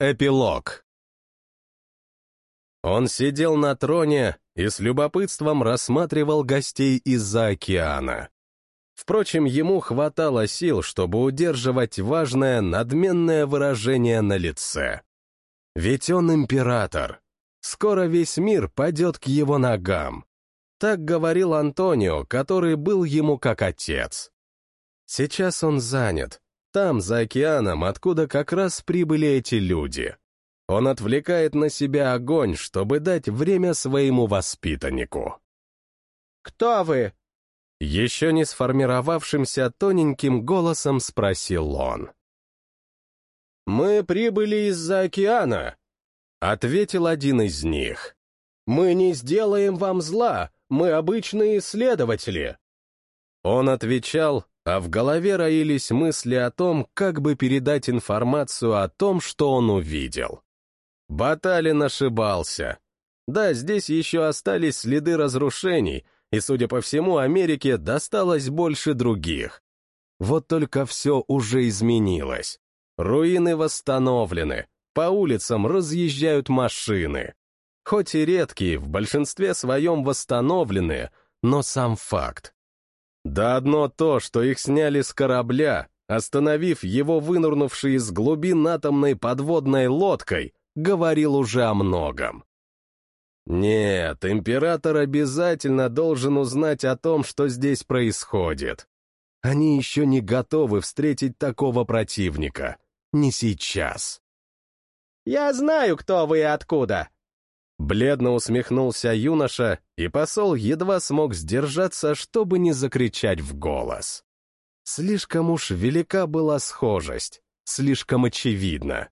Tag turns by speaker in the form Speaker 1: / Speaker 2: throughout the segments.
Speaker 1: Эпилог. Он сидел на троне и с любопытством рассматривал гостей из-за океана. Впрочем, ему хватало сил, чтобы удерживать важное надменное выражение на лице. Ведь он император. Скоро весь мир падет к его ногам. Так говорил Антонио, который был ему как отец. Сейчас он занят, там, за океаном, откуда как раз прибыли эти люди. Он отвлекает на себя огонь, чтобы дать время своему воспитаннику.
Speaker 2: «Кто вы?»
Speaker 1: Еще не сформировавшимся тоненьким голосом спросил он.
Speaker 2: «Мы прибыли из-за океана», — ответил один из них. «Мы не сделаем вам зла, мы обычные исследователи».
Speaker 1: Он отвечал, а в голове роились мысли о том, как бы передать информацию о том, что он увидел. Баталин ошибался. Да, здесь еще остались следы разрушений, и, судя по всему, Америке досталось больше других. Вот только все уже изменилось. Руины восстановлены, по улицам разъезжают машины. Хоть и редкие, в большинстве своем восстановленные, но сам факт. Да одно то, что их сняли с корабля, остановив его вынурнувший из глубин атомной подводной лодкой, говорил уже о многом. Нет, император обязательно должен узнать о том, что здесь происходит. Они еще не готовы встретить такого противника. Не сейчас.
Speaker 2: «Я знаю, кто вы и откуда»,
Speaker 1: Бледно усмехнулся юноша, и посол едва смог сдержаться, чтобы не закричать в голос. Слишком уж велика была схожесть, слишком очевидно.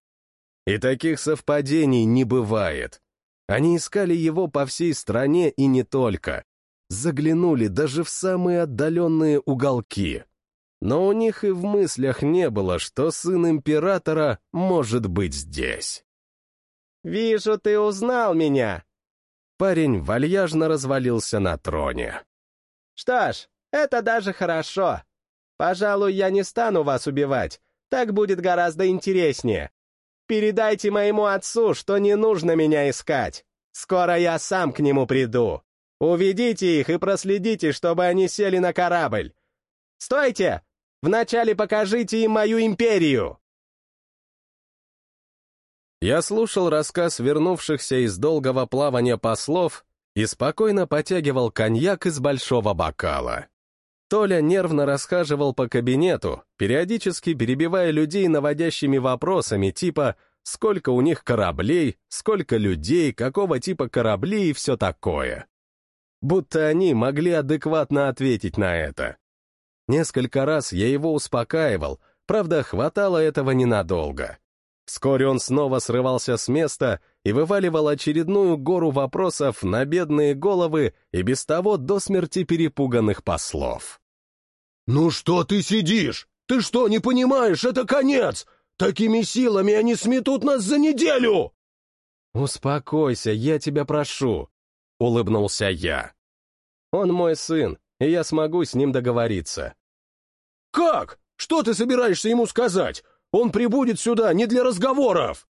Speaker 1: И таких совпадений не бывает. Они искали его по всей стране и не только. Заглянули даже в самые отдаленные уголки. Но у них и в мыслях не было, что сын императора может быть здесь.
Speaker 2: «Вижу, ты узнал меня!»
Speaker 1: Парень вальяжно развалился на троне.
Speaker 2: «Что ж, это даже хорошо. Пожалуй, я не стану вас убивать. Так будет гораздо интереснее. Передайте моему отцу, что не нужно меня искать. Скоро я сам к нему приду. Уведите их и проследите, чтобы они сели на корабль. Стойте! Вначале покажите им мою империю!»
Speaker 1: Я слушал рассказ вернувшихся из долгого плавания послов и спокойно потягивал коньяк из большого бокала. Толя нервно расхаживал по кабинету, периодически перебивая людей наводящими вопросами типа «Сколько у них кораблей?», «Сколько людей?», «Какого типа корабли?» и все такое. Будто они могли адекватно ответить на это. Несколько раз я его успокаивал, правда, хватало этого ненадолго. Вскоре он снова срывался с места и вываливал очередную гору вопросов на бедные головы и без того до смерти перепуганных послов.
Speaker 3: «Ну что ты сидишь? Ты что, не понимаешь, это конец! Такими силами они сметут нас за неделю!»
Speaker 1: «Успокойся, я тебя прошу», — улыбнулся я. «Он мой сын, и я смогу с ним договориться».
Speaker 3: «Как? Что ты собираешься ему сказать? Он прибудет сюда не для разговоров!»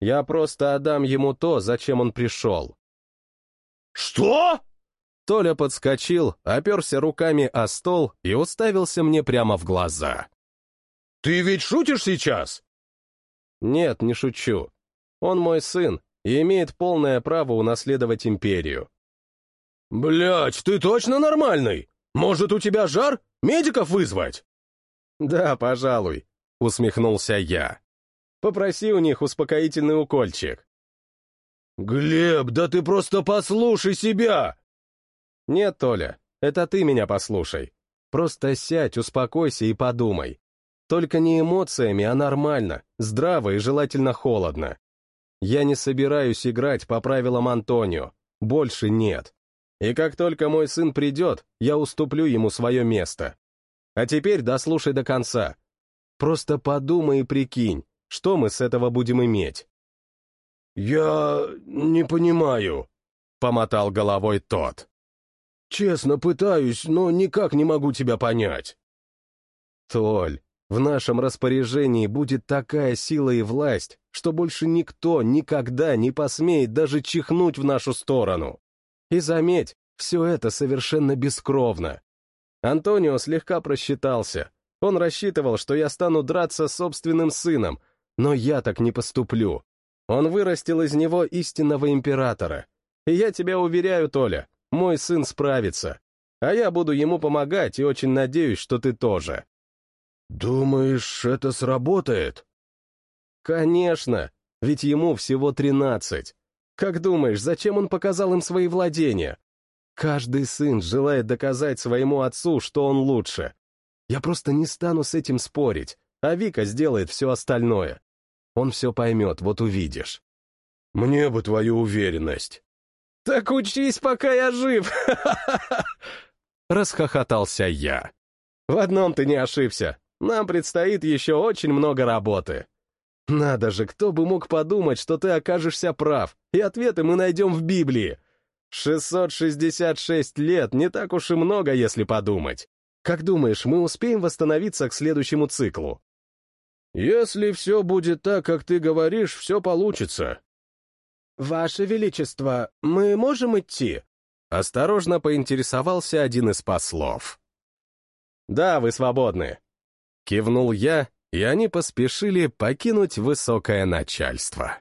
Speaker 1: «Я просто отдам ему то, зачем он пришел».
Speaker 3: «Что?»
Speaker 1: Толя подскочил, оперся руками о стол и уставился мне прямо в глаза.
Speaker 3: «Ты ведь шутишь сейчас?»
Speaker 1: «Нет, не шучу. Он мой сын и имеет полное право унаследовать империю».
Speaker 3: «Блядь, ты точно нормальный? Может, у тебя жар? Медиков вызвать?»
Speaker 1: «Да, пожалуй. — усмехнулся я. «Попроси у них успокоительный укольчик».
Speaker 3: «Глеб, да ты просто послушай себя!»
Speaker 1: «Нет, Толя, это ты меня послушай. Просто сядь, успокойся и подумай. Только не эмоциями, а нормально, здраво и желательно холодно. Я не собираюсь играть по правилам Антонио. Больше нет. И как только мой сын придет, я уступлю ему свое место. А теперь дослушай до конца. Просто подумай и прикинь, что мы с этого будем иметь.
Speaker 3: «Я не понимаю», — помотал головой тот. «Честно пытаюсь, но никак не могу тебя понять».
Speaker 1: «Толь, в нашем распоряжении будет такая сила и власть, что больше никто никогда не посмеет даже чихнуть в нашу сторону. И заметь, все это совершенно бескровно. Антонио слегка просчитался. Он рассчитывал, что я стану драться с собственным сыном, но я так не поступлю. Он вырастил из него истинного императора. И я тебя уверяю, Толя, мой сын справится. А я буду ему помогать и очень надеюсь, что ты тоже.
Speaker 3: «Думаешь, это сработает?»
Speaker 1: «Конечно, ведь ему всего тринадцать. Как думаешь, зачем он показал им свои владения? Каждый сын желает доказать своему отцу, что он лучше. Я просто не стану с этим спорить, а Вика сделает все остальное. Он все поймет, вот увидишь».
Speaker 3: «Мне бы твою уверенность».
Speaker 1: «Так учись, пока я жив!» Расхохотался я. «В одном ты не ошибся. Нам предстоит еще очень много работы. Надо же, кто бы мог подумать, что ты окажешься прав, и ответы мы найдем в Библии. 666 лет не так уж и много, если подумать. Как думаешь, мы успеем восстановиться к следующему циклу?
Speaker 3: Если все будет так, как ты говоришь, все получится.
Speaker 2: Ваше Величество, мы можем идти?
Speaker 1: Осторожно поинтересовался один из послов. Да, вы свободны. Кивнул я, и они поспешили покинуть высокое начальство.